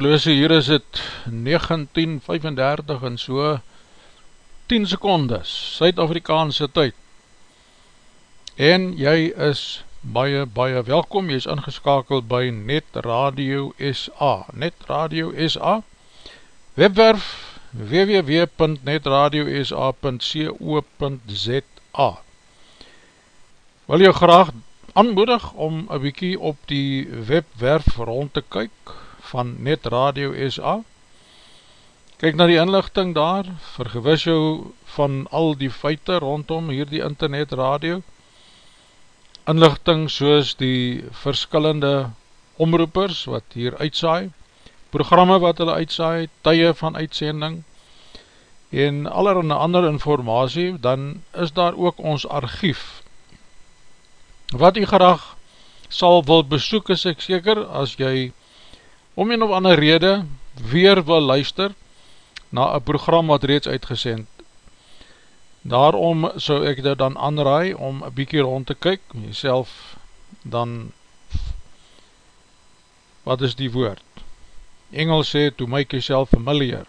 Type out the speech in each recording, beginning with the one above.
horloge, hier is het 19.35 en so 10 secondes, Suid-Afrikaanse tyd. En jy is baie, baie welkom, jy is ingeskakeld by Net Radio SA, Net Radio SA, webwerf www.netradiosa.co.za Wil jou graag aanmoedig om een bykie op die webwerf rond te kyk? Van Net Radio SA. Kyk na die inlichting daar, vergewis jou van al die feite rondom hier die internet radio. Inlichting soos die verskillende omroepers wat hier uitsaai, programme wat hulle uitsaai, tye van uitsending en allerhande ander informatie, dan is daar ook ons archief. Wat u graag sal wil besoek is ek seker, as jy om een of ander rede weer wil luister na een program wat reeds uitgesend. Daarom sou ek dit dan aanraai om een bykie rond te kyk, myself dan, wat is die woord? Engels sê, to make yourself familiar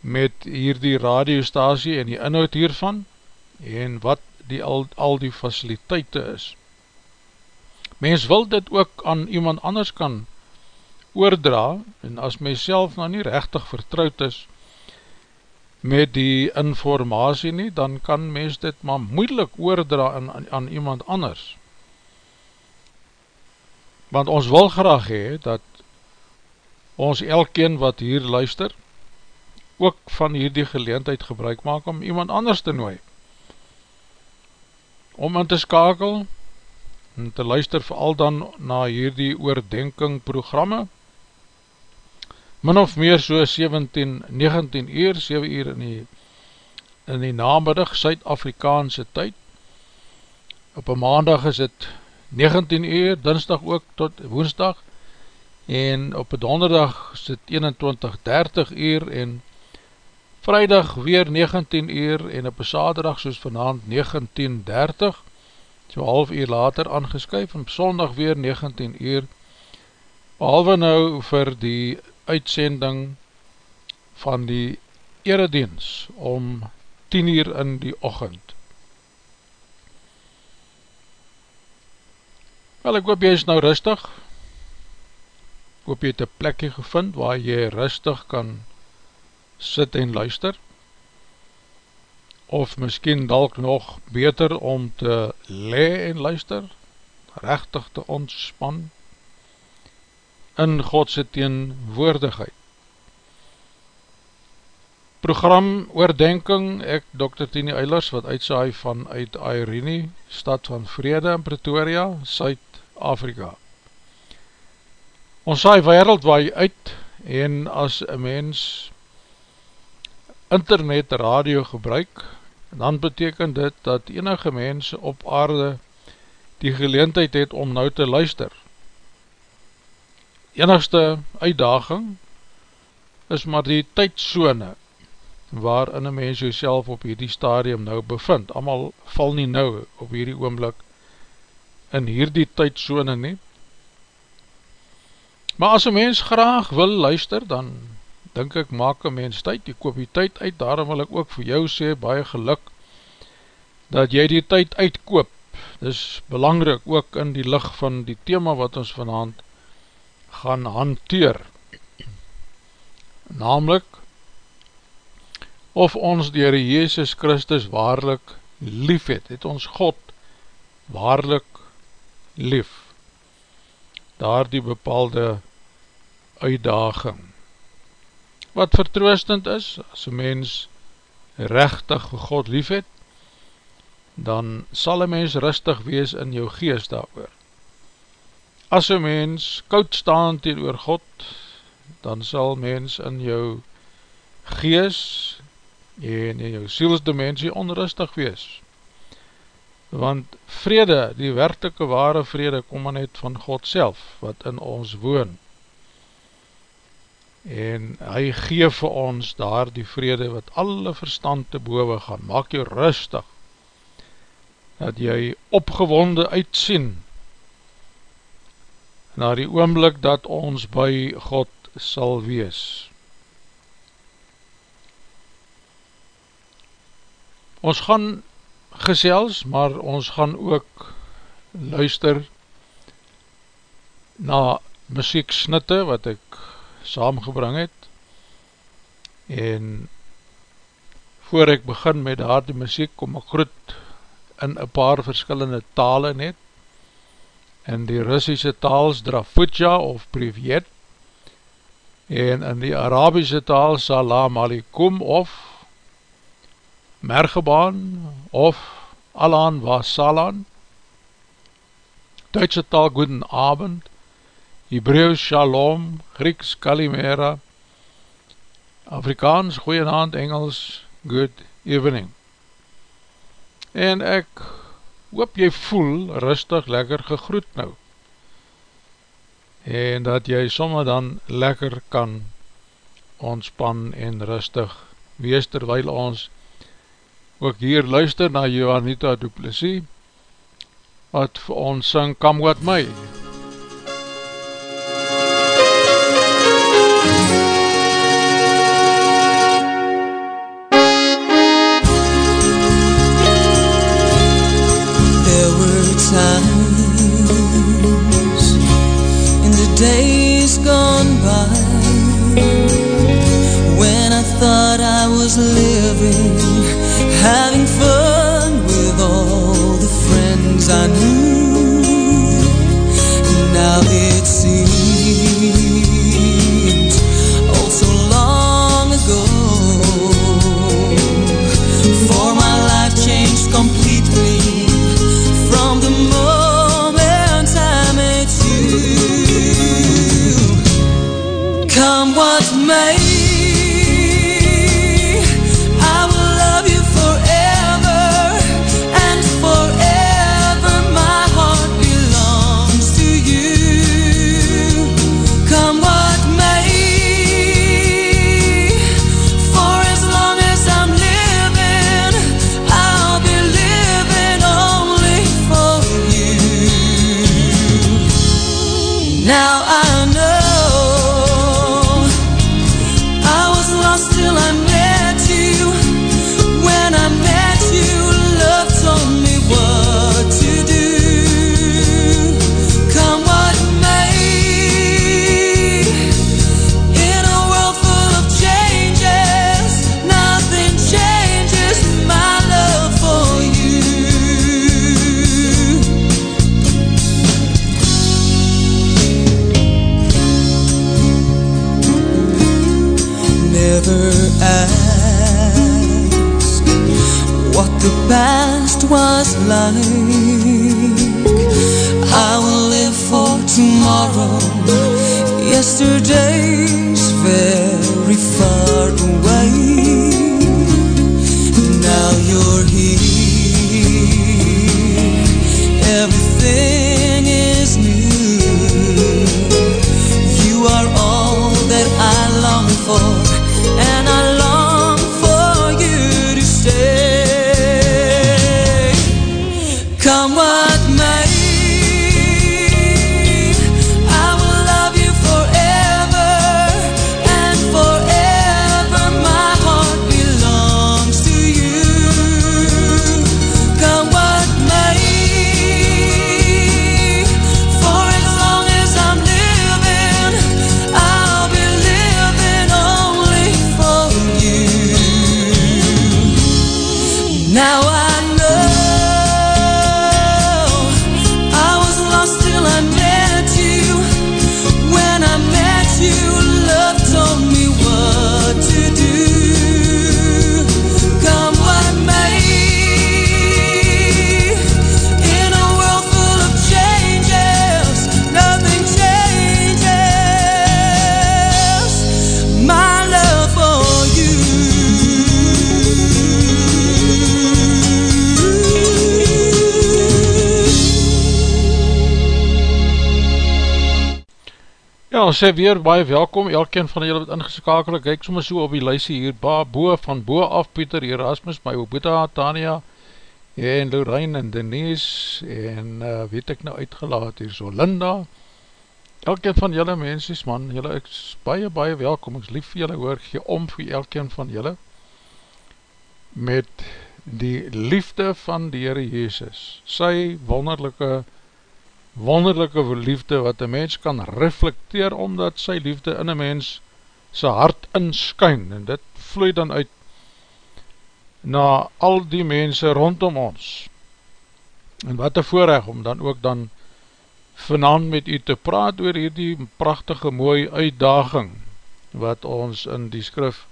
met hierdie radiostasie en die inhoud hiervan en wat die al, al die faciliteite is. Mens wil dit ook aan iemand anders kan oordra en as myself nou nie rechtig vertrouwd is met die informatie nie, dan kan mens dit maar moeilik oordra aan, aan iemand anders. Want ons wil graag hee dat ons elkeen wat hier luister, ook van hierdie geleentheid gebruik maak om iemand anders te nooi. Om in te skakel en te luister vooral dan na hierdie oordenking programme, min of meer so 17, 19 uur, 7 uur in die, in die namiddag Suid-Afrikaanse tyd. Op een maandag is het 19 uur, dinsdag ook tot woensdag, en op een donderdag is het 21, 30 uur, en vrijdag weer 19 uur, en op een saterdag soos vanavond 19.30, so half uur later aangeskyf, en op sondag weer 19 uur, behalwe nou vir die uitsending van die erediens om 10 uur in die ochend. Wel, ek hoop jy is nou rustig, ek hoop jy het een plekje gevind waar jy rustig kan sit en luister, of miskien dalk nog beter om te le en luister, rechtig te ontspan, in Godse teenwoordigheid. Program oordenking, ek Dr. Tini Eilers, wat uitsaai vanuit Airene, stad van Vrede in Pretoria, Suid-Afrika. Ons saai wereldwaai uit, en as een mens internet radio gebruik, dan beteken dit dat enige mens op aarde die geleentheid het om nou te luister, enigste uitdaging is maar die tydsone waarin een mens jouself op hierdie stadium nou bevind. Amal val nie nou op hierdie oomblik in hierdie tydsone nie. Maar as een mens graag wil luister, dan denk ek maak een mens tyd, die koop die tyd uit, daarom wil ek ook vir jou sê, baie geluk, dat jy die tyd uitkoop. Dis belangrijk ook in die licht van die thema wat ons vanavond gaan hanteer. Namelijk, of ons die Heere Jezus Christus waarlik lief het, het ons God waarlik lief. Daar die bepaalde uitdaging. Wat vertroostend is, as een mens rechtig God lief het, dan sal een mens rustig wees in jou geest daar oor. As een mens koud staan teen oor God, dan sal mens in jou gees en in jou sielsdimensie onrustig wees. Want vrede, die werkelijke ware vrede, kom maar net van God self, wat in ons woon. En hy geef vir ons daar die vrede, wat alle verstand te boven gaan. Maak jou rustig, dat jy opgewonde uitsien, na die oomblik dat ons by God sal wees. Ons gaan gesels, maar ons gaan ook luister na muziek snitte wat ek saamgebring het en voor ek begin met daar die muziek kom ek groet in een paar verskillende tale net in die Russische taals Drafutja of Privet en in die Arabische taal salam alikum of mergebaan of alan was salan Duitse taal goeden abend Hebreeuws shalom Grieks kalimera Afrikaans goeienaand Engels good evening. En ek hoop jy voel rustig lekker gegroet nou. En dat jy somme dan lekker kan ontspan en rustig wees terwijl ons ook hier luister na Johannita Duplessis wat vir ons syng Come What May. There thought I was living, having fun with all the friends I knew. Now it seems ojos sê weer baie welkom, elkeen van julle wat ingeskakel, ek kyk soms so op die lysie hier, ba, boe, van boe af, Pieter, Erasmus, my Obuta, Tania, en Lorraine en Denise, en uh, weet ek nou uitgelaat hier? So, Linda, elkeen van julle mensies, man, julle, ek is baie, baie welkom, ek is lief vir julle, hoor, gee om vir elkeen van julle, met die liefde van die Heere Jezus, sy wonderlijke wonderlijke liefde wat een mens kan reflecteer omdat sy liefde in een mens sy hart inskyn en dit vloei dan uit na al die mense rondom ons. En wat een voorrecht om dan ook dan vanavond met u te praat oor hierdie prachtige mooie uitdaging wat ons in die skrif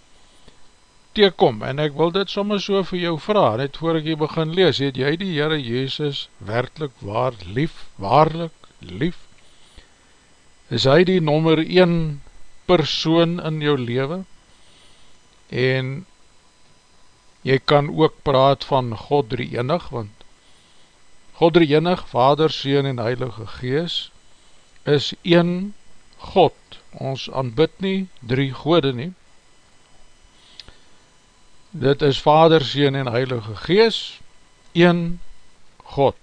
teekom, en ek wil dit soms so vir jou vraag, net voor ek hier begin lees, het jy die Heere Jezus werkelijk waar lief, waarlik lief? Is hy die nommer 1 persoon in jou leven? En jy kan ook praat van God drie enig, want God drie enig, Vader, Seen en Heilige Gees, is een God. Ons aanbid nie drie gode nie, Dit is Vader, Seen en Heilige Gees, een God.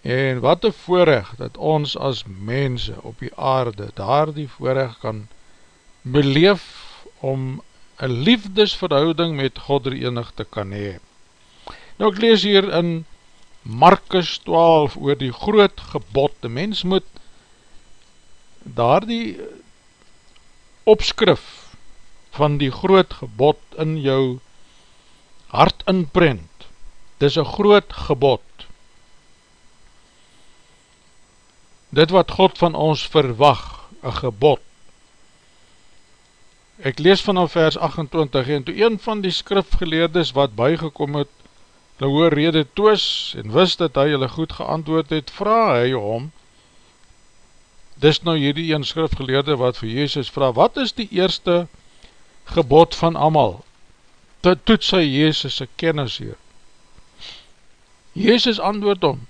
En wat een voorrecht dat ons as mense op die aarde daar die voorrecht kan beleef om een liefdesverhouding met God er enig te kan hee. Nou ek lees hier in Markus 12 oor die groot gebod, de mens moet daar die opskrif van die groot gebod in jou hart inprent. Dis een groot gebod. Dit wat God van ons verwag, een gebod. Ek lees vanaf vers 28 en toe een van die skrifgeleerdes wat bygekom het, hulle hoor rede toos en wist dat hy hulle goed geantwoord het, vraag hy om, dis nou hierdie een skrifgeleerde wat vir Jezus vraag, wat is die eerste gebod? Gebod van amal, dit toet sy Jezus' kennis hier. Jezus antwoord om,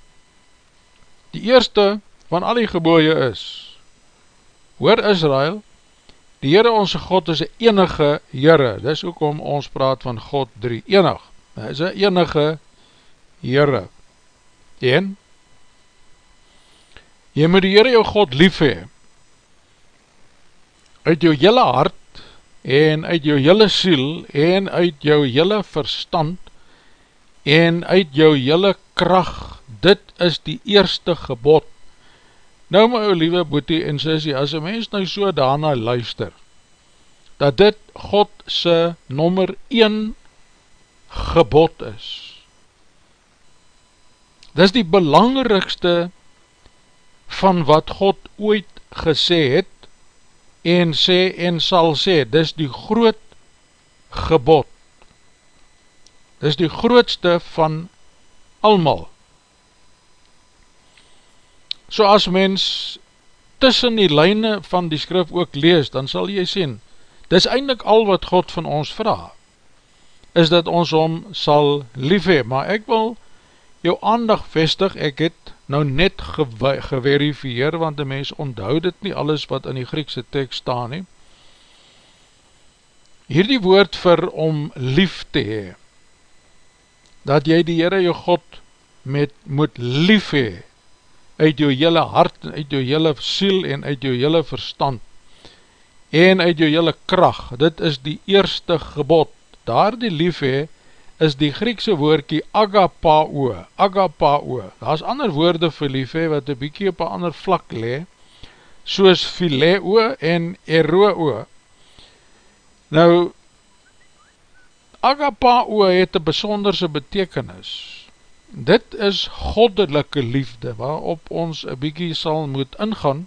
die eerste van al die geboeie is, hoor Israel, die Heere onze God is een enige Heere, dis ook om ons praat van God drie, enig, hy is een enige Heere, en, jy moet die Heere jou God lief hee, uit jou jylle hart, en uit jou hele siel en uit jou hele verstand en uit jou hele kracht, dit is die eerste gebod. Nou my ou liewe boete en sissie, as een mens nou so daarna luister, dat dit God se nommer 1 gebod is. Dit is die belangrikste van wat God ooit gesê het, en sê en sal sê, dis die groot gebod, dis die grootste van almal. So as mens tussen die lijne van die skrif ook lees, dan sal jy sien, dis eindelijk al wat God van ons vraag, is dat ons om sal lief hee, maar ek wil jou aandag vestig, ek het nou net geverifieer, want die mens onthoud dit nie alles wat in die Griekse tekst staan nie. Hierdie woord vir om lief te hee, dat jy die Heere jou God met moet lief hee, uit jou hele hart, uit jou hele siel en uit jou hele verstand, en uit jou hele kracht, dit is die eerste gebod, daar die lief hee, is die Griekse woordkie agapao, agapao, daar is ander woorde vir liefhe wat een bykie op een ander vlak le, soos phileo en eroo. Nou, agapao het een besonderse betekenis, dit is goddelike liefde, waarop ons een bykie sal moet ingaan,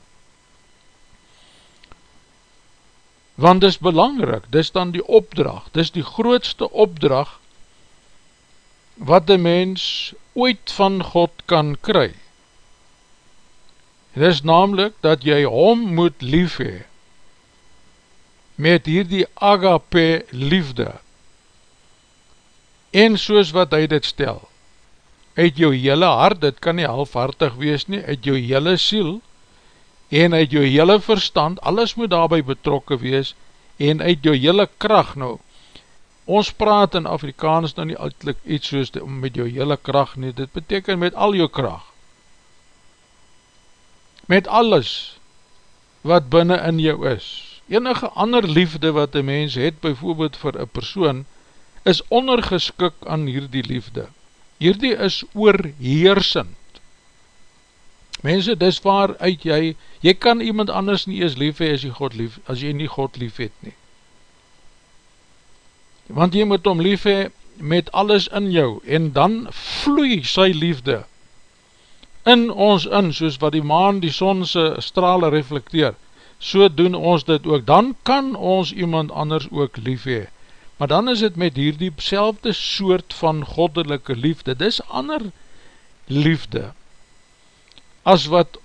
want dis belangrijk, dis dan die opdracht, dis die grootste opdracht, wat die mens ooit van God kan kry. Het is namelijk dat jy hom moet lief hee, met hierdie agape liefde, en soos wat hy dit stel, uit jou hele hart, dit kan nie halfhartig wees nie, uit jou hele siel, en uit jou hele verstand, alles moet daarby betrokken wees, en uit jou hele kracht nou, Ons praat in Afrikaans nou nie uitlik iets soos die, met jou hele kracht nie, dit beteken met al jou kracht. Met alles wat binnen in jou is. Enige ander liefde wat een mens het, bijvoorbeeld vir een persoon, is ondergeskik aan hierdie liefde. Hierdie is oorheersend. Mense, dis waar uit jy, jy kan iemand anders nie eens lief hee as jy, God lief, as jy nie God lief het nie want jy moet om lief hee met alles in jou, en dan vloei sy liefde in ons in, soos wat die maan die sonse strale reflecteer, so doen ons dit ook, dan kan ons iemand anders ook lief hee. Maar dan is het met hierdie selfde soort van goddelike liefde, dis ander liefde, as wat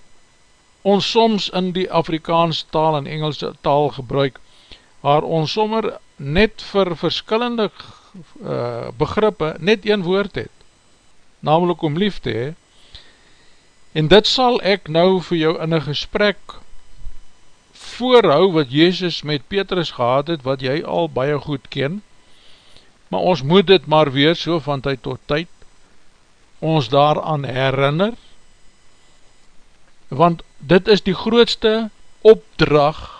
ons soms in die Afrikaans taal en Engelse taal gebruik, waar ons sommer net vir verskillende uh, begrippe net een woord het, namelijk om lief te hee, en dit sal ek nou vir jou in een gesprek voorhou wat Jezus met Petrus gehad het, wat jy al baie goed ken, maar ons moet dit maar weer so van tyd tot tyd ons daaraan herinner, want dit is die grootste opdrag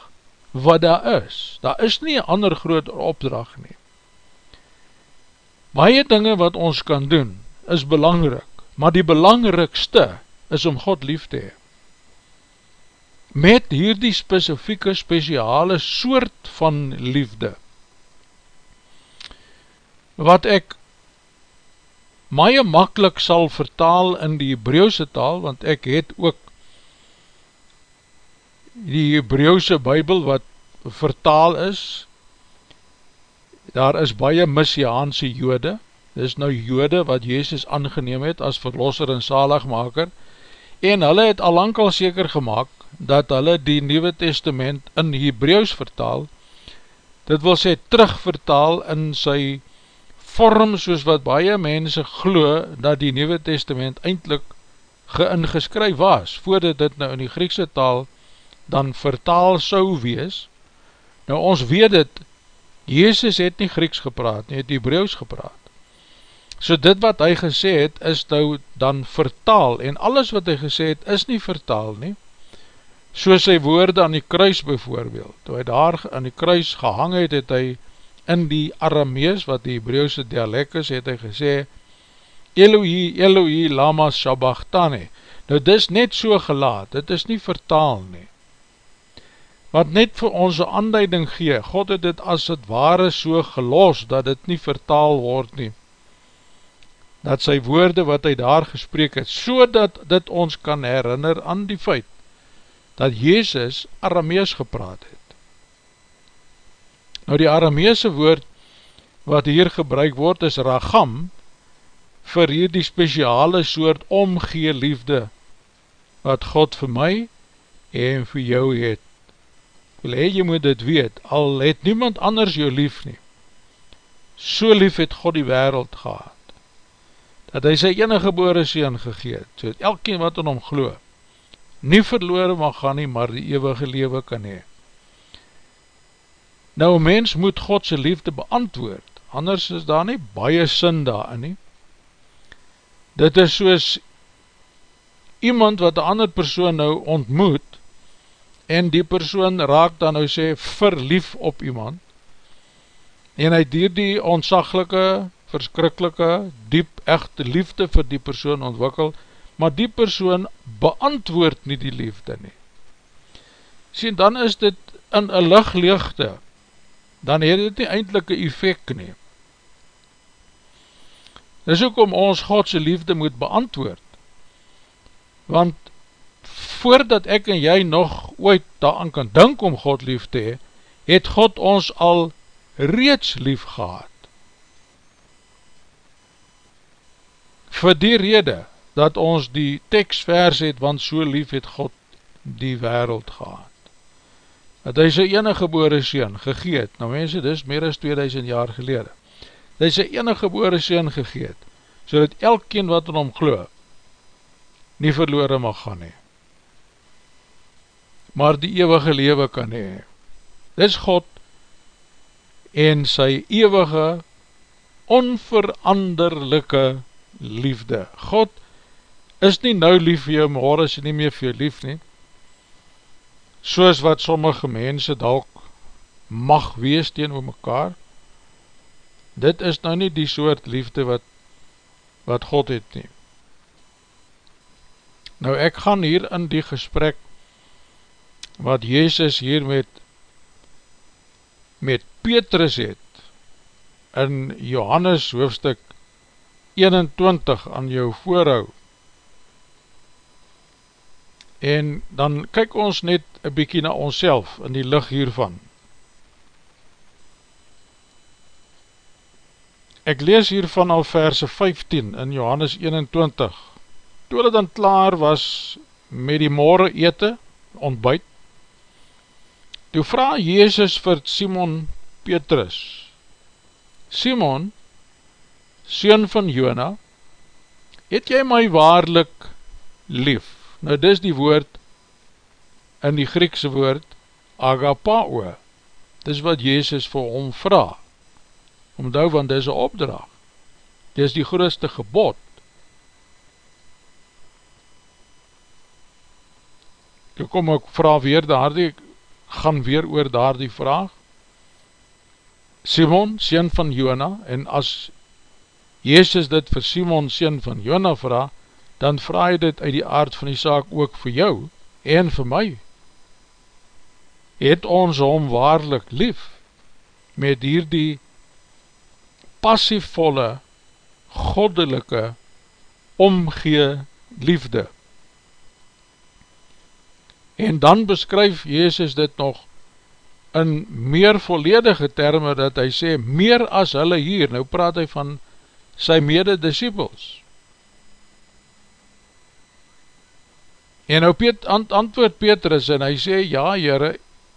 wat daar is. Daar is nie een ander groot opdrag nie. Baie dinge wat ons kan doen is belangrik, maar die belangrikste is om God lief te hee met hierdie specifieke speciale soort van liefde wat ek maie makkelijk sal vertaal in die Hebreeuwse taal, want ek het ook die Hebreeuwse bybel wat vertaal is, daar is baie Messiaanse jode, dis nou jode wat Jezus aangeneem het as verlosser en zaligmaker, en hulle het al lang al seker gemaakt, dat hulle die Nieuwe Testament in Hebreeuws vertaal, dit wil sê terugvertaal in sy vorm soos wat baie mense glo dat die Nieuwe Testament eindelijk geingeskryf was, voordat dit nou in die Griekse taal dan vertaal sou wees. Nou ons weet het, Jezus het nie Grieks gepraat, nie het Hebreeuws gepraat. So dit wat hy gesê het, is nou dan vertaal, en alles wat hy gesê het, is nie vertaal nie, so sy woorde aan die kruis bijvoorbeeld, toe hy daar aan die kruis gehang het, het hy in die Aramees, wat die Hebreeuwse dialek is, het hy gesê, Elohi, Elohi, lama sabachthani, nou dis net so gelaat, dit is nie vertaal nie, wat net vir ons een aanduiding gee, God het dit as het ware so gelos, dat dit nie vertaal word nie, dat sy woorde wat hy daar gesprek het, so dat dit ons kan herinner aan die feit, dat Jezus Aramees gepraat het. Nou die Arameese woord wat hier gebruik word is ragam vir hier die speciale soort omgee liefde wat God vir my en vir jou het. Wil hy, jy moet dit weet, al het niemand anders jou lief nie. So lief het God die wereld gehad, dat hy sy enige gebore sien gegeet, so het elkeen wat in hom geloof, nie verloren mag gaan nie, maar die eeuwige lewe kan hee. Nou, mens moet Godse liefde beantwoord, anders is daar nie baie sin daarin nie. Dit is soos iemand wat een ander persoon nou ontmoet, en die persoon raak dan nou sê verlief op iemand, en hy dier die ontsaglike, verskrikkelike, diep, echte liefde vir die persoon ontwikkel, maar die persoon beantwoord nie die liefde nie. Sien, dan is dit in een lichtleegte, dan het dit nie eindelike effect nie. Dis ook om ons Godse liefde moet beantwoord, want voordat ek en jy nog ooit daaraan kan dink om God lief te hee, het God ons al reeds lief gehad. Voor die rede, dat ons die tekstvers het, want so lief het God die wereld gehad. Dat hy sy enige gebore sien gegeet, nou mense, dis meer as 2000 jaar gelede, dat hy sy enige gebore sien gegeet, so dat elkeen wat in hom glo, nie verloren mag gaan nie, maar die eeuwige lewe kan hee. Dis God en sy eeuwige, onveranderlijke liefde. God is nie nou lief vir jou, maar is nie meer vir jou lief nie, soos wat sommige mense dalk mag wees teen oor mekaar, dit is nou nie die soort liefde wat, wat God het nie. Nou ek gaan hier in die gesprek, wat Jezus hier met, met Petrus het, in Johannes hoofstuk 21 aan jou voorhoud, En dan kyk ons net een bykie na ons in die licht hiervan. Ek lees hiervan al verse 15 in Johannes 21. Toe hulle dan klaar was met die morgen ete, ontbuit, toe vraag Jezus vir Simon Petrus, Simon, Seun van Jona, het jy my waarlik lief? Nou dis die woord in die Griekse woord agapao. Dis wat Jezus vir hom vraag. Omdou van dis een opdracht. Dis die grootste gebod. Toe kom ek vraag weer daar die, gaan weer oor daar die vraag. Simon, sien van Jona, en as Jezus dit vir Simon, sien van Jona vraag, dan vraag hy dit uit die aard van die saak ook vir jou en vir my. Het ons om waarlik lief met hierdie passievolle, goddelike, omgee liefde. En dan beskryf Jezus dit nog in meer volledige termen dat hy sê, meer as hulle hier, nou praat hy van sy mede disciples. En nou Piet, ant, antwoord Petrus en hy sê, ja jyre,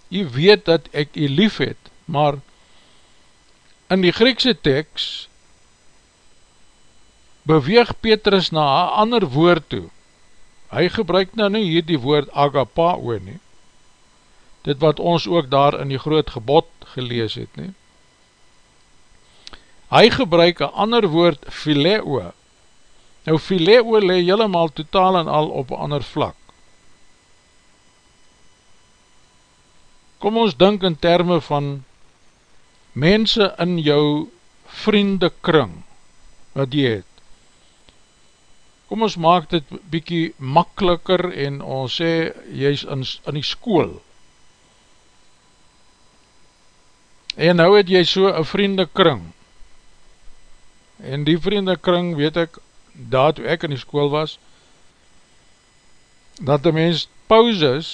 jy weet dat ek jy lief het, maar in die Griekse tekst beweeg Petrus na een ander woord toe. Hy gebruik nou nie hier die woord agapao nie, dit wat ons ook daar in die groot gebod gelees het nie. Hy gebruik een ander woord phileo. Nou phileo le helemaal totaal en al op een ander vlak. Kom ons denk in termen van mense in jou vriendekring wat jy het. Kom ons maak dit bykie makkeliker en ons sê jy is in, in die school. En nou het jy so een vriendekring. En die vriendekring weet ek, daar toe ek in die school was, dat die mens pauses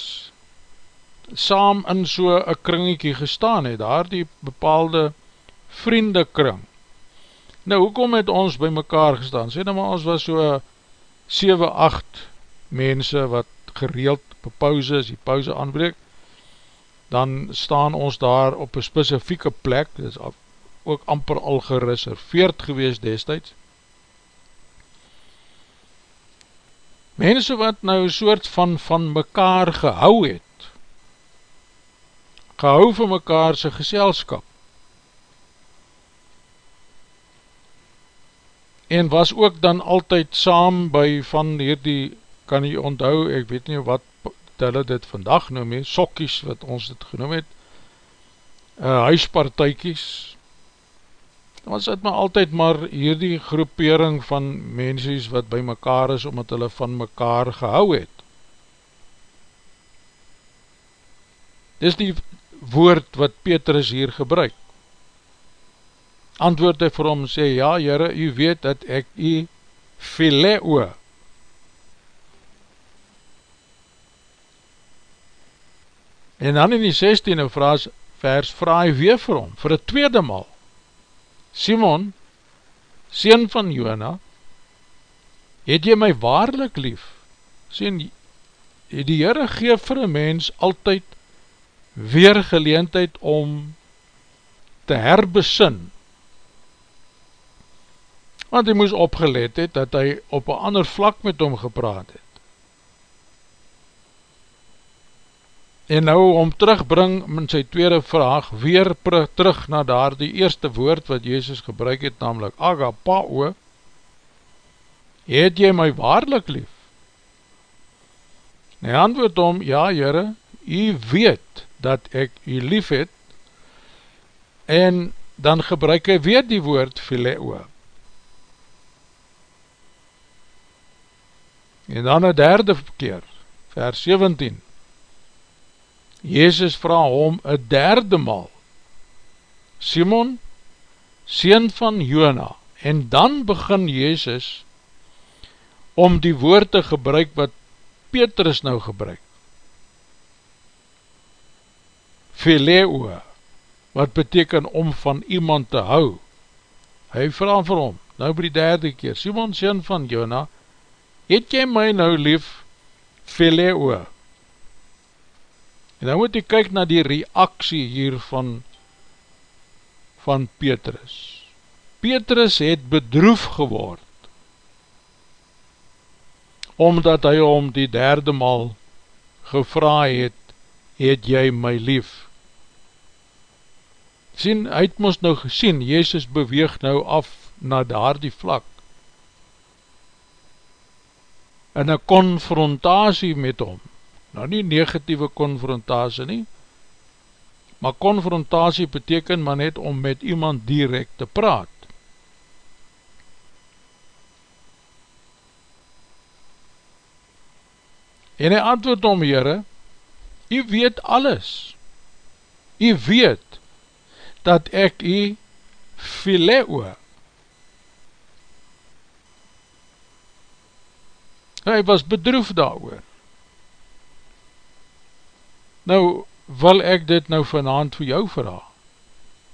saam in so een kringiekie gestaan het, daar die bepaalde vriendekring. Nou, hoekom het ons by mekaar gestaan? Sê nou maar, ons was so 7, 8 mense wat gereeld op pauze, as die pauze aanbreek, dan staan ons daar op een specifieke plek, dit is ook amper al gereserveerd gewees destijds. Mense wat nou soort van van mekaar gehou het, gehou van mekaar sy geselskap. En was ook dan altyd saam by van hierdie, kan jy onthou, ek weet nie wat hulle dit vandag noem he, sokkies wat ons dit genoem het, uh, huispartijkies, was het maar altyd maar hierdie groepering van mensies wat by mekaar is, omdat hulle van mekaar gehou het. Dis die woord wat Petrus hier gebruik. Antwoord hy vir hom sê, ja jyre, jy weet dat ek jy phileo. En dan in die 16e vraag, vers vraag weer vir hom, vir die tweede mal. Simon, sien van Jona, het jy my waarlik lief? Sien, die Heere geef vir een mens altyd weer geleentheid om te herbesin. Want hy moes opgelet het, dat hy op een ander vlak met hom gepraat het. En nou om terugbring met sy tweede vraag, weer terug na daar die eerste woord wat Jezus gebruik het, namelijk agapao, het jy my waarlik lief? En hy antwoord om, ja jyre, jy weet, dat ek u lief het, en dan gebruik hy weer die woord phileo. En dan een derde keer, vers 17, Jezus vraag hom een derde maal, Simon, sien van Jona, en dan begin Jezus om die woord te gebruik wat Petrus nou gebruik. Phileo, wat beteken om van iemand te hou. Hy vraag vir hom, nou by die derde keer, Simon sien van Jona, het jy my nou lief, Phileo? En nou moet jy kyk na die reaksie hier van, van Petrus. Petrus het bedroef geword, omdat hy om die derde maal gevra het, het jy my lief? Sien, hy het ons nou gesien, Jezus beweeg nou af na daar die vlak, in een confrontatie met hom, nou nie negatieve confrontatie nie, maar confrontatie beteken maar net om met iemand direct te praat, En hy antwoord om, Heere, U weet alles. U weet dat ek U phileo. Hy was bedroef daar oor. Nou, wil ek dit nou vanavond vir jou vraag,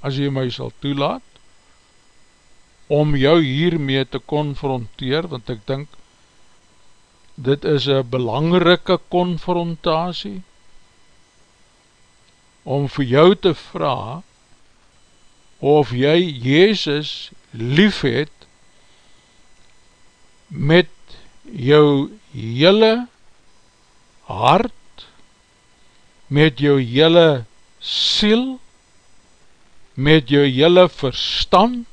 as jy my sal toelaat, om jou hiermee te konfronteer, want ek dink, dit is een belangrike confrontatie om vir jou te vraag of jy Jezus lief het met jou hele hart, met jou hele siel, met jou hele verstand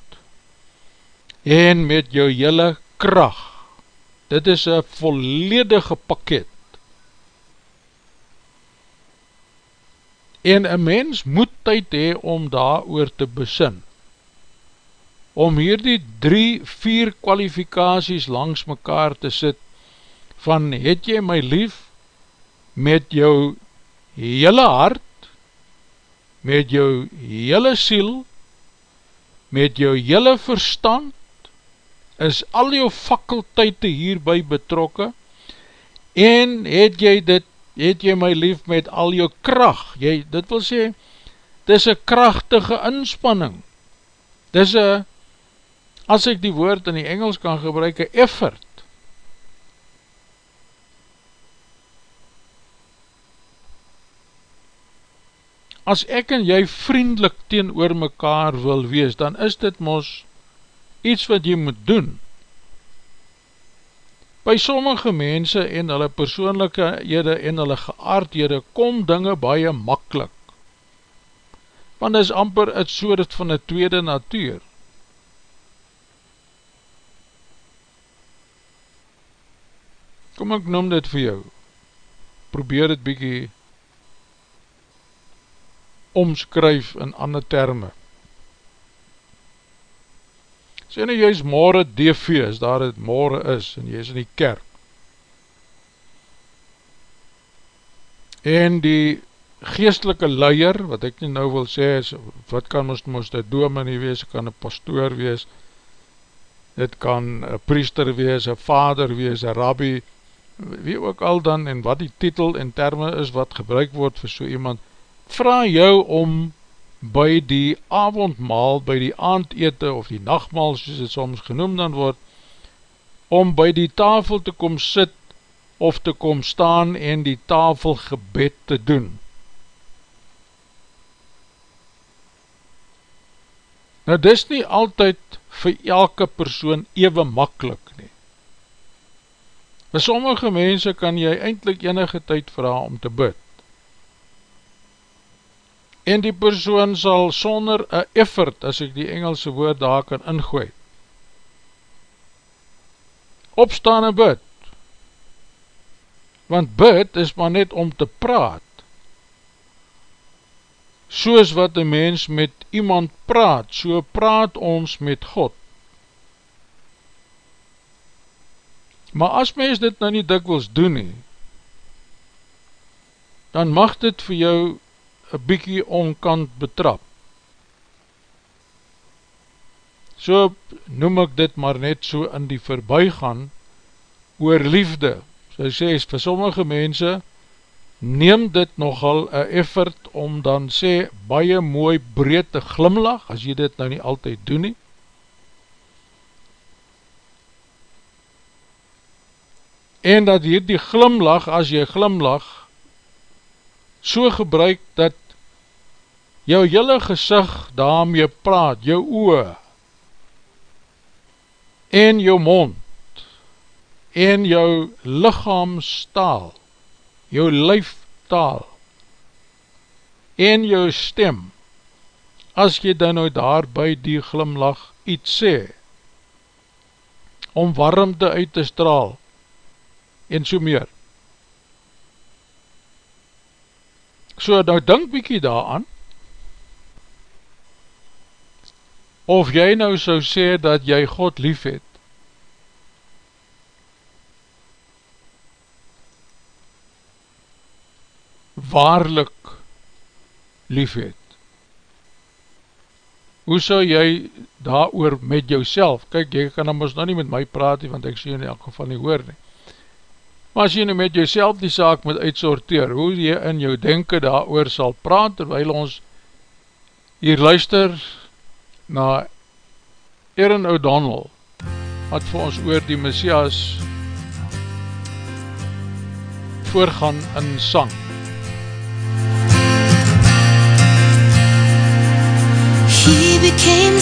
en met jou hele kracht dit is een volledige pakket. En een mens moet tyd hee om daar oor te besin. Om hier die drie, vier kwalifikaties langs mekaar te sit, van het jy my lief met jou hele hart, met jou hele siel, met jou hele verstand, is al jou fakulteite hierby betrokke en het jy dit, het jy my lief met al jou kracht, jy, dit wil sê, dit is een krachtige inspanning, dit is een, as ek die woord in die Engels kan gebruik, een effort, as ek en jy vriendelik teen oor mekaar wil wees, dan is dit mos iets wat jy moet doen. By sommige mense en hulle persoonlijke ede en hulle geaardhede kom dinge baie makkelijk. Want is amper het soort van een tweede natuur. Kom ek noem dit vir jou. Probeer dit bykie omskryf in ander termen. Sê nou jy is morgen DV, as daar het morgen is, en jy is in die kerk. En die geestelike leier, wat ek nie nou wil sê, is, wat kan ons, ons dit dominee wees, kan een pastoor wees, dit kan een priester wees, een vader wees, een rabbi, wie ook al dan, en wat die titel en termen is, wat gebruik word vir so iemand, vraag jou om by die avondmaal, by die aandete of die nachtmaal, soos het soms genoem dan word, om by die tafel te kom sit of te kom staan en die tafelgebed te doen. Nou dis nie altyd vir elke persoon even makkelijk By sommige mense kan jy eindelijk enige tyd vraag om te bid en die persoon sal sonder een effort, as ek die Engelse woord daar kan ingooi, opstaan en bid. Want bid is maar net om te praat, soos wat een mens met iemand praat, so praat ons met God. Maar as mens dit nou nie dikwils doen nie, dan mag dit vir jou een bykie onkant betrap. So noem ek dit maar net so in die voorbijgaan oor liefde. Hy sê, vir sommige mense, neem dit nogal een effort om dan sê, baie mooi breed te glimlach, as jy dit nou nie altyd doen nie. En dat hier die glimlach, as jy glimlach, so gebruik dat jou jylle gezicht daarmee praat, jou oe en jou mond en jou lichaamstaal, jou lijftaal en jou stem, as jy dan nou daarby die glimlach iets sê, om warmte uit te straal en so meer. So nou denk bykie daaraan, of jy nou so sê dat jy God lief het, waarlik lief het. Hoe sou jy daar met jouself, kyk jy kan ons nou nie met my praat nie, want ek sê in elk geval nie hoor nie. Maar as jy nou met jouself die saak moet uitsorteer, hoe jy in jou denken daar sal praat, terwijl ons hier luister, na Aaron O'Donnell wat vir ons oor die Messias voorgaan in sang. He became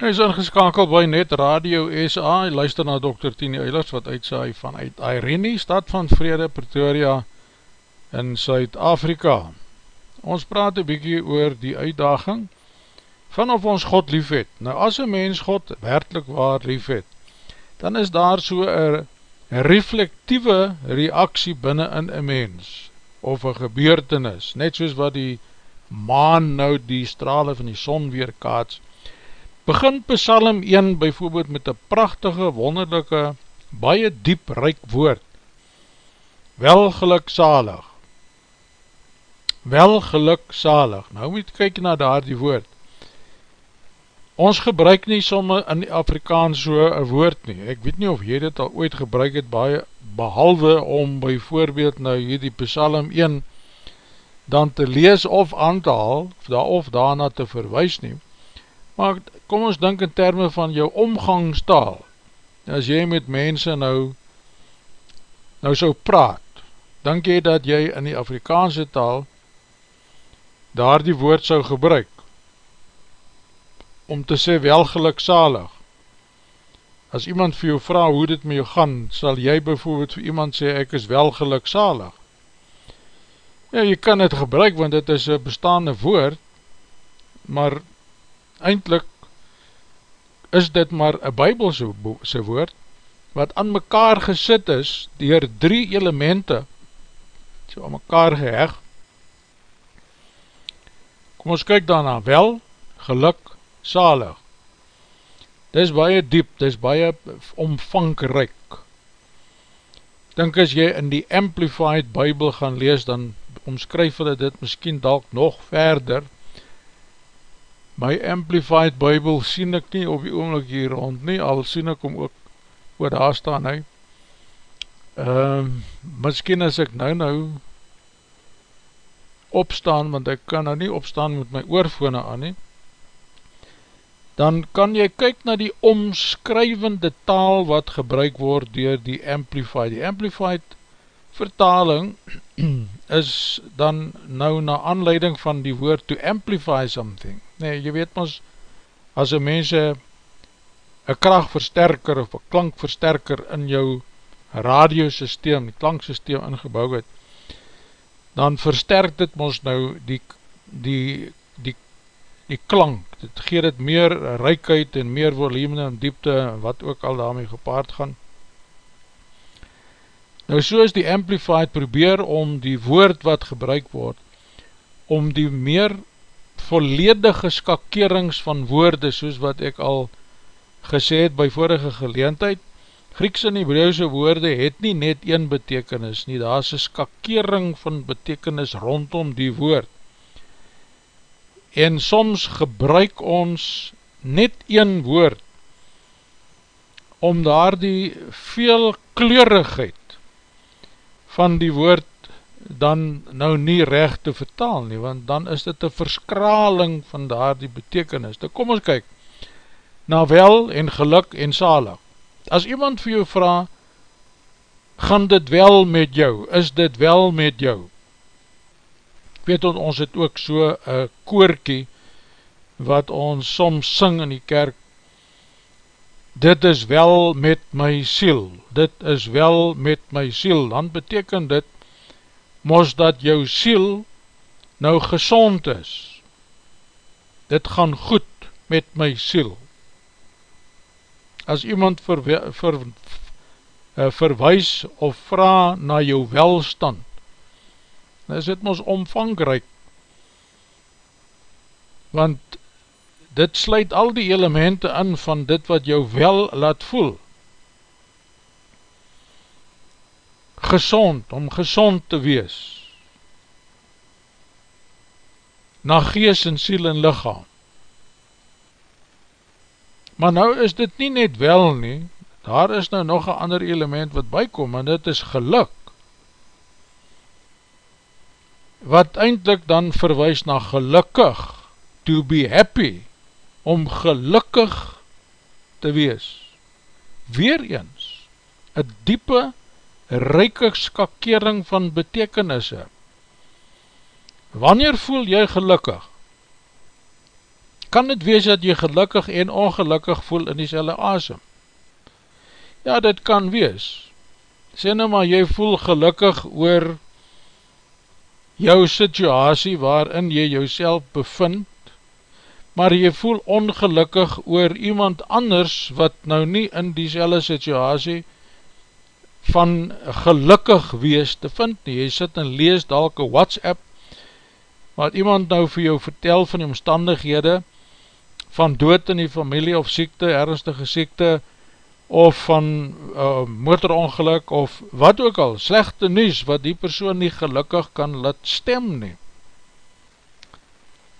Hy is ingeskakeld by Net Radio SA, hy luister na Dr. Tini Eilers wat uitsaai vanuit Irene, stad van Vrede, Pretoria in Suid-Afrika. Ons praat een bykie oor die uitdaging van of ons God lief het. Nou as een mens God werkelijk waar lief het, dan is daar so een reflectieve reaksie binnen in een mens, of een gebeurtenis, net soos wat die maan nou die strale van die son weer kaats, begin Psalm 1 bijvoorbeeld met een prachtige, wonderlijke, baie diep ryk woord. Welgelukzalig. Welgelukzalig. Nou moet kyk na daar die woord. Ons gebruik nie somme in die Afrikaans so een woord nie. Ek weet nie of jy dit al ooit gebruik het, baie, behalwe om bijvoorbeeld nou hier die Psalm 1 dan te lees of aan te haal, of, da, of daarna te verwijs neem. Maar kom ons denk in termen van jou omgangstaal. As jy met mense nou nou so praat, denk jy dat jy in die Afrikaanse taal daar die woord sou gebruik om te sê welgelukzalig. As iemand vir jou vraag hoe dit met jou gaan, sal jy bijvoorbeeld vir iemand sê ek is welgelukzalig. Ja, jy kan het gebruik want dit is een bestaande woord, maar eindelijk is dit maar een bybelse woord, wat aan mekaar gesit is, dier drie elemente, so aan mekaar geheg. Kom ons kyk daarna, wel, geluk, salig. Dit is baie diep, dit is baie omvangryk. Dink as jy in die Amplified Bible gaan lees, dan omskryf hulle dit miskien dalk nog verder, my Amplified Bible sien ek nie op die oomlik hier rond nie, al sien ek om ook oor daar staan hy. Um, miskien as ek nou nou opstaan, want ek kan nou nie opstaan met my oorfone aan nie, dan kan jy kyk na die omskrywende taal wat gebruik word dier die Amplified. Die Amplified vertaling is dan nou na aanleiding van die woord to amplify something. Nee, jy weet ons, as een mense een krachtversterker of een klankversterker in jou radiosysteem, die klanksysteem ingebouw het, dan versterk dit ons nou die, die, die, die klank, dit geer het meer reikheid en meer volume en diepte, wat ook al daarmee gepaard gaan. Nou so is die Amplified probeer om die woord wat gebruik word, om die meer volledige skakerings van woorde, soos wat ek al gesê het by vorige geleentheid, Grieks en Hebreeuwse woorde het nie net een betekenis nie, daar is een skakering van betekenis rondom die woord. En soms gebruik ons net een woord, om daar die veel kleurigheid van die woord dan nou nie recht te vertaal nie, want dan is dit een verskraling van daar die betekenis. Dan kom ons kyk, na wel en geluk en salig. As iemand vir jou vraag, gaan dit wel met jou, is dit wel met jou? Ek weet dat ons het ook so een koorkie, wat ons soms sing in die kerk, dit is wel met my siel, dit is wel met my siel, dan beteken dit, mos dat jou siel nou gezond is. Dit gaan goed met my siel. As iemand ver, ver, uh, verwijs of vraag na jou welstand, dan is dit mos omvangryk. Want dit sluit al die elemente in van dit wat jou wel laat voel. Gezond, om gezond te wees, na gees en siel en lichaam. Maar nou is dit nie net wel nie, daar is nou nog een ander element wat bykom, en dit is geluk, wat eindelijk dan verwijs na gelukkig, to be happy, om gelukkig te wees. Weereens, een diepe ryke skakering van betekenisse. Wanneer voel jy gelukkig? Kan het wees dat jy gelukkig en ongelukkig voel in die selle asem? Ja, dit kan wees. Sê nou maar, jy voel gelukkig oor jou situasie waarin jy jouself bevind, maar jy voel ongelukkig oor iemand anders wat nou nie in die selle situasie van gelukkig wees te vind nie. Jy sit en lees dalke WhatsApp wat iemand nou vir jou vertel van die omstandighede van dood in die familie of siekte, ernstige siekte of van uh, motorongeluk of wat ook al, slechte nies wat die persoon nie gelukkig kan laat stem nie.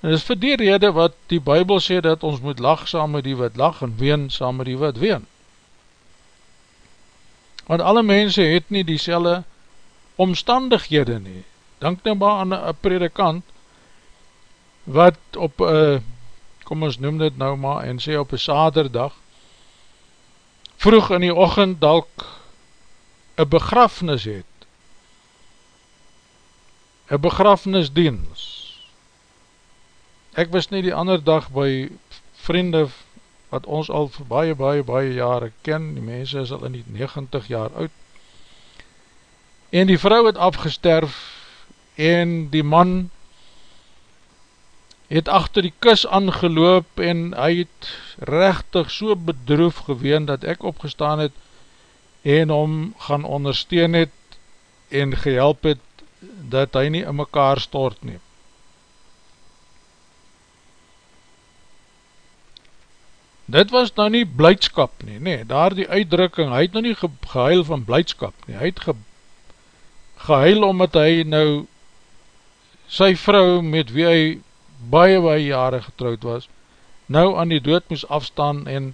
En is vir die rede wat die Bijbel sê dat ons moet lach saam met die wat lach en ween saam met die wat ween. Want alle mense het nie die selle omstandighede nie. Dank nou maar aan een predikant wat op, uh, kom ons noem dit nou maar, en sê op een saterdag, vroeg in die ochend dalk een begrafnis het. Een begrafnisdienst. Ek was nie die ander dag by vriende wat ons al vir baie, baie, baie jare ken, die mense is al in die 90 jaar oud, en die vrou het afgesterf, en die man het achter die kus aangeloop, en hy het rechtig so bedroef geween, dat ek opgestaan het, en hom gaan ondersteun het, en gehelp het, dat hy nie in mekaar stort neem. Dit was nou nie blijdskap nie, nee, daar die uitdrukking, hy het nou nie ge gehuil van blijdskap nie, hy het ge gehuil omdat hy nou sy vrou met wie hy baie baie jare getrouwd was, nou aan die dood moes afstaan en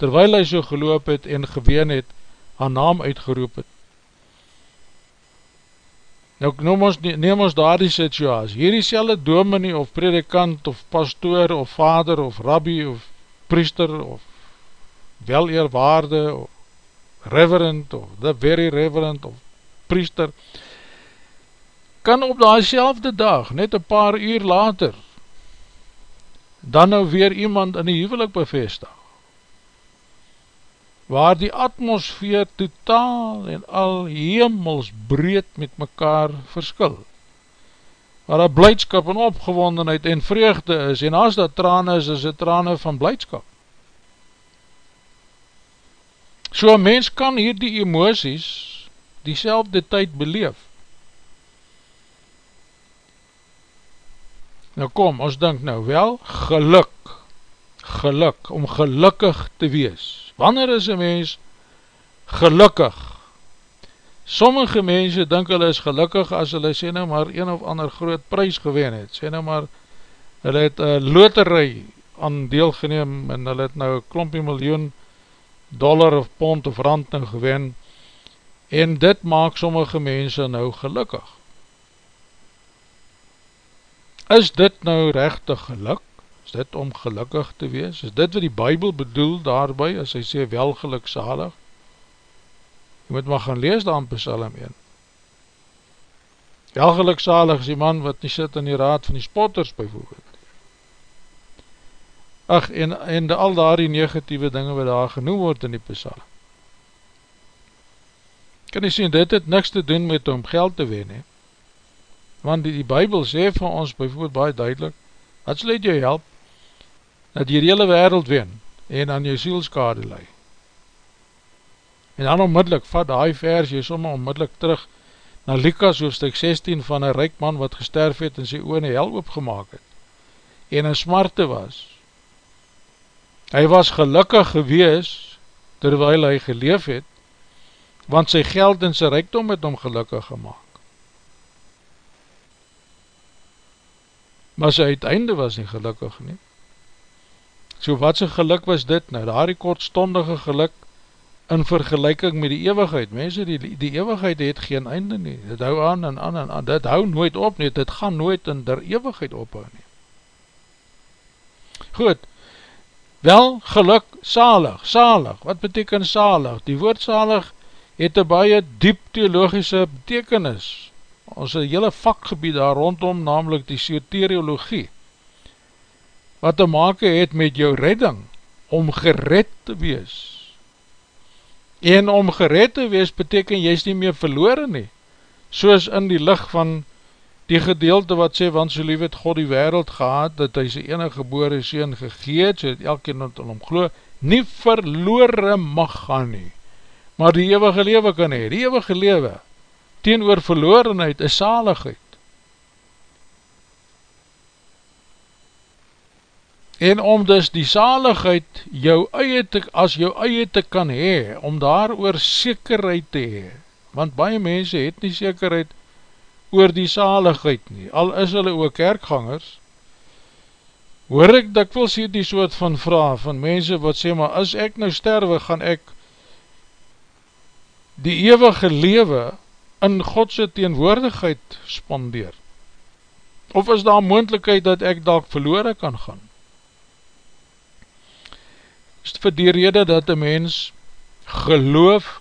terwyl hy so geloop het en geween het, haar naam uitgeroep het. Nou neem ons, neem ons daar die situasie, hier die selle dominee of predikant of pastoor of vader of rabbi of priester of weleerwaarde of reverend of the very reverend of priester kan op die selfde dag, net een paar uur later, dan nou weer iemand in die huwelik bevestig, waar die atmosfeer totaal en al hemelsbreed met mekaar verskil, waar daar blijdskap en opgewondenheid en vreugde is, en as dat trane is, is het trane van blijdskap. So een mens kan hier die emoties die selfde tyd beleef. Nou kom, ons denk nou wel, geluk, geluk, om gelukkig te wees. Wanneer is een mens gelukkig? Sommige mense denk hulle is gelukkig as hulle sê nou maar een of ander groot prijs gewen het. Sê nou maar, hulle het een loterij aan deel geneem en hulle het nou klompie miljoen dollar of pond of rand nou gewen en dit maak sommige mense nou gelukkig. Is dit nou rechtig geluk? Is dit om gelukkig te wees? Is dit wat die bybel bedoel daarby as hy sê wel gelukzalig? Jy moet maar gaan lees daar in Psalm 1. Wel gelukzalig is die man wat nie sit in die raad van die spotters bijvoorbeeld. Ach, en, en de, al daar die negatieve dinge wat daar genoem word in die Psalm. Kan jy sien, dit het niks te doen met om geld te wen, he. Want die, die Bijbel sê van ons bijvoorbeeld baie duidelik, wat sal het jou help, dat jy die hele wereld wen, en aan jou sielskade leid. En dan onmiddellik, vat die vers, jy somme onmiddellik terug na Likas hoofstuk 16 van een ryk man wat gesterf het en sy oor in die hel oopgemaak het. En in smarte was. Hy was gelukkig gewees terwyl hy geleef het, want sy geld en sy rijkdom het hom gelukkig gemaakt. Maar sy uiteinde was nie gelukkig nie. So wat sy geluk was dit nou, daar die kortstondige geluk in vergelijking met die eeuwigheid, mense, die, die eeuwigheid het geen einde nie, dit hou aan en aan en aan, dit hou nooit op nie, dit gaan nooit in der eeuwigheid ophou nie. Goed, wel geluk, salig, salig, wat beteken salig? Die woord salig het een baie diep theologische betekenis, ons hele vakgebied daar rondom, namelijk die soteriologie, wat te make het met jou redding, om gered te wees, En om gered te wees beteken jy is nie meer verloore nie, soos in die licht van die gedeelte wat sê, want so lief het God die wereld gehad, dat hy sy enige gebore sien gegeet, so dat elke wat in hom glo, nie verloore mag gaan nie, maar die eeuwige lewe kan hee, die eeuwige lewe, teen oor verloorenheid is saligheid. en om dus die zaligheid jou eie te, as jou eie te kan hee, om daar oor sekerheid te hee, want baie mense het nie sekerheid oor die zaligheid nie, al is hulle ook kerkgangers, hoor ek dikwels hier die soort van vraag van mense wat sê, maar as ek nou sterwe, gaan ek die eeuwige lewe in Godse teenwoordigheid spandeer, of is daar moendlikheid dat ek dalk verloore kan gaan? vir die rede dat een mens geloof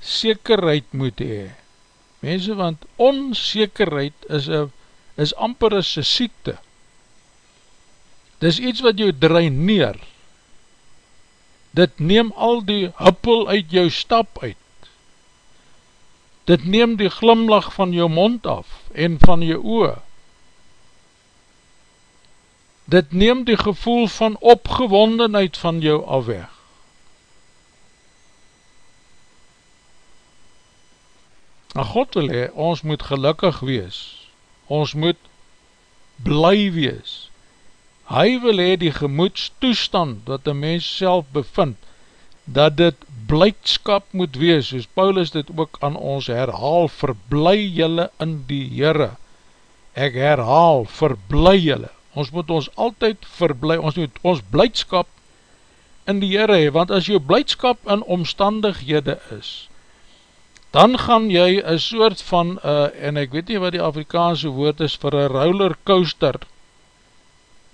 sekerheid moet hee. Mense, want onzekerheid is, a, is amper as een siekte. Dis iets wat jou draineer. Dit neem al die huppel uit jou stap uit. Dit neem die glimlach van jou mond af en van jou oor dit neem die gevoel van opgewondenheid van jou afweg. En God wil hee, ons moet gelukkig wees, ons moet bly wees. Hy wil hee die gemoedstoestand wat een mens self bevind, dat dit blijdskap moet wees, soos Paulus dit ook aan ons herhaal, verblij jylle in die Heere. Ek herhaal, verblij jylle. Ons moet ons altyd verblij, ons moet ons blijdskap in die Heere hee, want as jou blijdskap in omstandighede is, dan gaan jy een soort van, uh, en ek weet nie wat die Afrikaanse woord is, vir een rollercoaster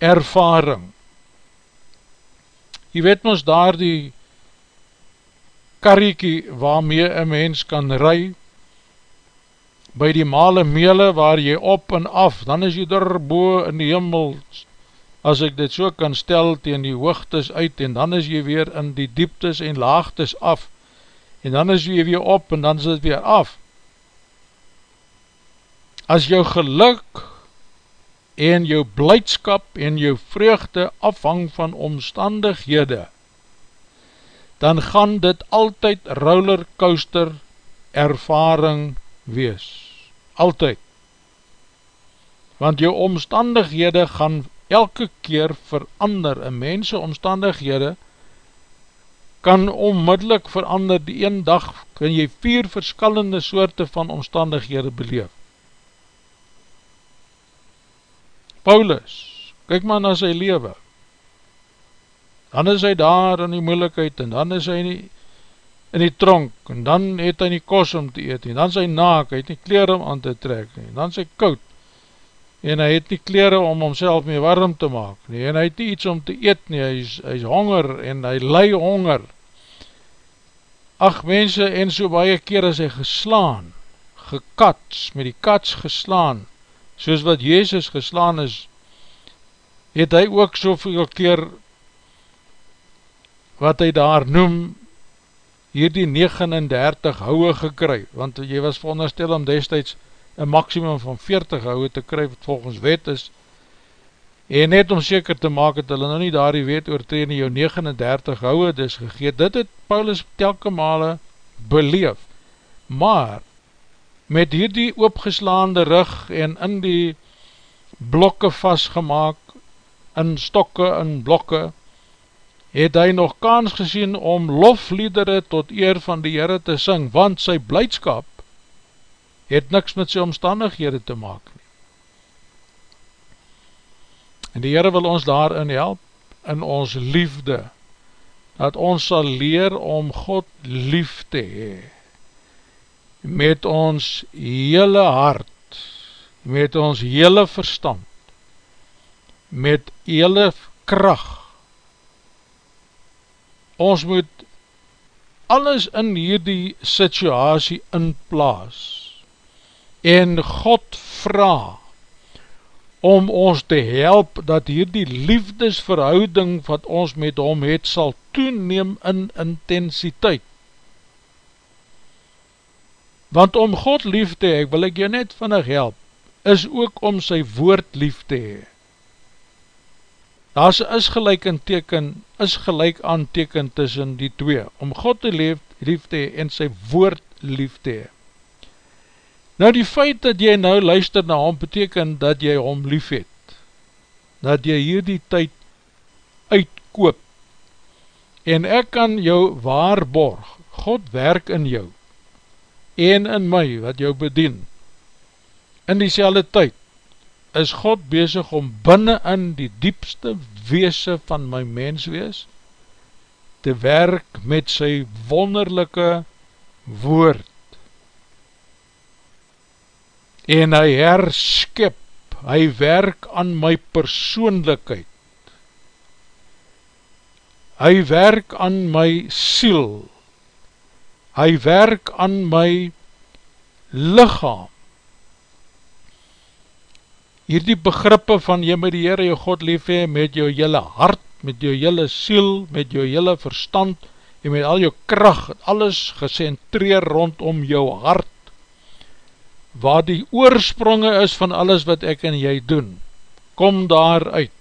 ervaring. Jy weet ons daar die karriekie waarmee een mens kan rui, by die male mele waar jy op en af, dan is jy daar boe in die hemel, as ek dit so kan stel tegen die hoogtes uit, en dan is jy weer in die dieptes en laagtes af, en dan is jy weer op en dan is dit weer af. As jou geluk en jou blijdskap en jou vreugde afhang van omstandighede, dan gaan dit altyd rollercoaster ervaring wees altyd. Want jou omstandighede gaan elke keer verander, een mense omstandighede kan onmiddellik verander, die een dag kan jy vier verskallende soorte van omstandighede beleef. Paulus, kyk maar na sy lewe, dan is hy daar in die moeilikheid en dan is hy in die in die tronk, en dan het hy nie kos om te eet nie, dan is hy naak, hy het nie kleren om aan te trek nie, dan is hy koud, en hy het nie kleren om homself mee warm te maak nie, en hy het nie iets om te eet nie, hy is, hy is honger, en hy lei honger. Ach mense, en so baie keer is hy geslaan, gekats, met die kats geslaan, soos wat Jezus geslaan is, het hy ook soveel keer, wat hy daar noem, hierdie 39 houwe gekry, want jy was veronderstel om destijds een maximum van 40 houwe te kry, wat volgens wet is, en net om seker te maak dat hulle nou nie daar die wet oortree nie, jou 39 houwe dus gegeet, dit het Paulus telke male beleef, maar met hierdie oopgeslaande rug en in die blokke vastgemaak, in stokke, in blokke, het hy nog kans gesien om lofliedere tot eer van die Heere te sing, want sy blijdskap het niks met sy omstandighede te maak nie. En die Heere wil ons daarin help, in ons liefde, dat ons sal leer om God lief te hee, met ons hele hart, met ons hele verstand, met hele kracht, Ons moet alles in hierdie situasie inplaas en God vraag om ons te help dat hierdie liefdesverhouding wat ons met hom het sal toeneem in intensiteit. Want om God lief te hee, ek wil ek jou net vannig help, is ook om sy woord lief te hee. Daar is gelijk in teken, is gelijk aan teken tussen die twee, om God te lief, lief te hee en sy woord lief te hee. Nou die feit dat jy nou luister na hom beteken dat jy hom lief het, dat jy hier die tyd uitkoop, en ek kan jou waarborg, God werk in jou, en in my wat jou bedien. In die tyd is God bezig om binnen in die diepste weese van my mens wees te werk met sy wonderlijke woord. En hy herskip, hy werk aan my persoonlikheid. Hy werk aan my siel, hy werk aan my lichaam. Hierdie begrippe van jy met die Heere jou God lief hee, met jou jylle hart, met jou jylle siel, met jou jylle verstand, en met al jou kracht, alles gecentreer rondom jou hart, waar die oorspronge is van alles wat ek en jy doen, kom daar uit.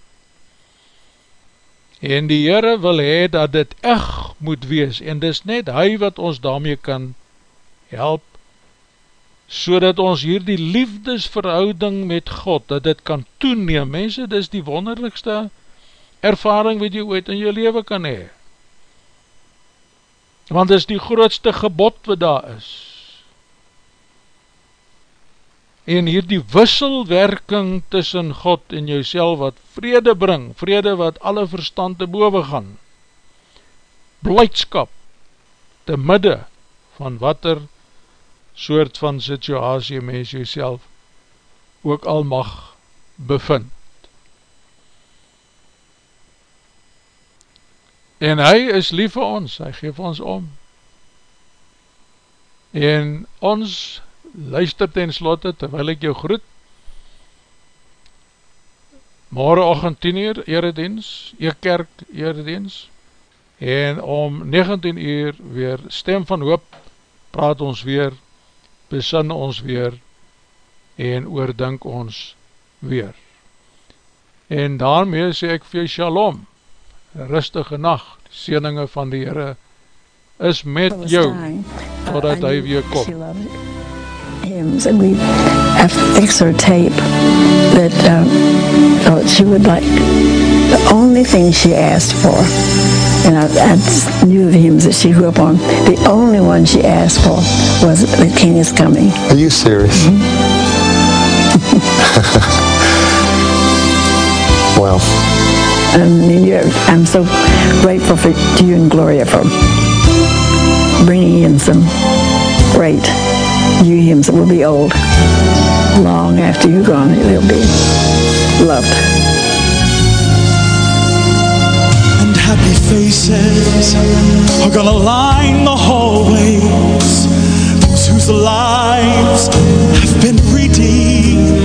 En die Heere wil hee dat dit echt moet wees en dis net hy wat ons daarmee kan help so dat ons hier die liefdesverhouding met God, dat dit kan toeneem, mense, dis die wonderlikste ervaring wat jy ooit in jou leven kan hee. Want dis die grootste gebod wat daar is. En hier die wisselwerking tussen God en jou wat vrede bring, vrede wat alle verstand te boven gaan, blijdskap te midde van wat er soort van situasie mens jyself ook al mag bevind. En hy is lief vir ons, hy geef ons om. En ons luister ten slotte terwyl ek jou groet. Morgen ochend 10 uur, eredienst, eekerk eredienst, en om 19 uur weer stem van hoop, praat ons weer, besin ons weer, en oordink ons weer. En daarmee sê ek vir shalom, rustige nacht, sieninge van die Heere, is met jou, totdat hy weer kom. hymns and we have extra tape that um, oh, she would like the only thing she asked for and I, I knew the hymns that she grew up on the only one she asked for was the king is coming Are you serious? Mm-hmm. well, I mean, I'm so grateful for, to you and Gloria for bringing in some great new hymns that will be old long after you're gone. They'll be loved. Happy faces are gonna line the hallways. Those whose lives have been redeemed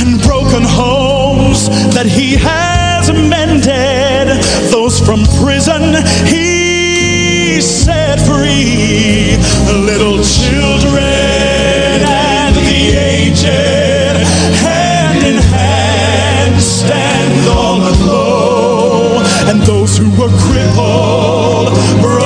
and broken homes that He has mended. Those from prison He set free. The little children and the aged, were crippled, broken.